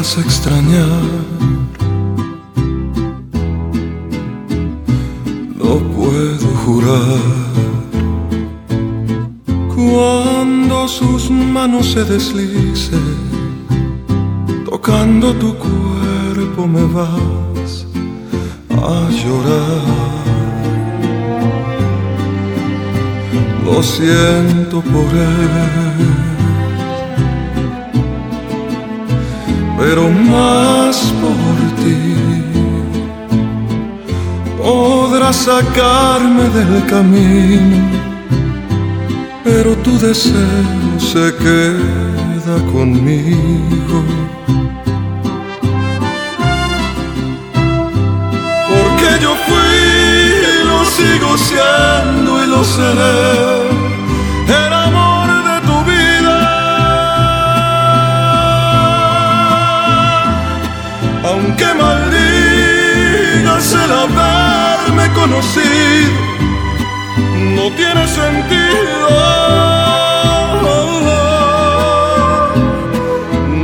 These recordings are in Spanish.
vas a extrañar. No puedo jurar. Cuando sus manos se deslicen, tocando tu cuerpo me vas a llorar. Lo siento por él pero más por ti. Podrás sacarme del camino, pero tu deseo se queda conmigo. Porque yo fui, lo sigo siendo y lo seré conocido, no tiene sentido.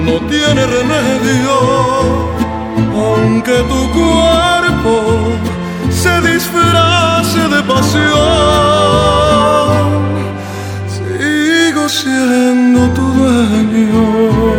No tiene remedio, aunque tu cuerpo se disfrace de pasión. Sigo siendo tu dueño.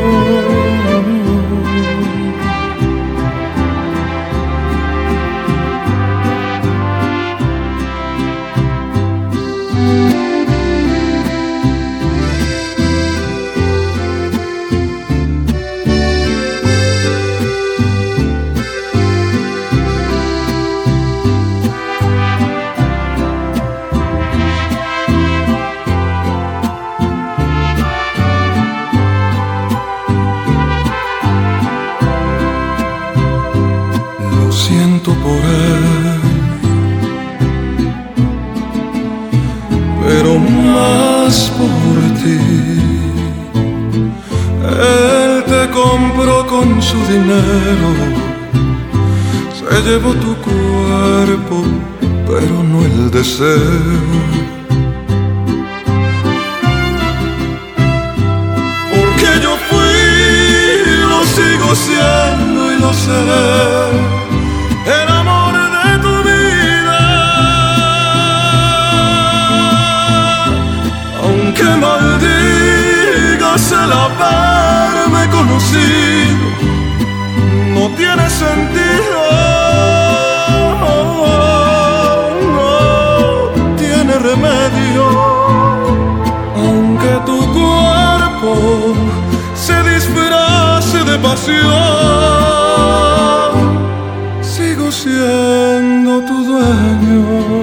Por él, pero más por ti. Él te compró con su dinero, se llevó tu cuerpo, pero no el deseo. Haberme conocido, no tiene sentido. No tiene remedio. Aunque tu cuerpo se disfrace de pasión siendo tu dueño.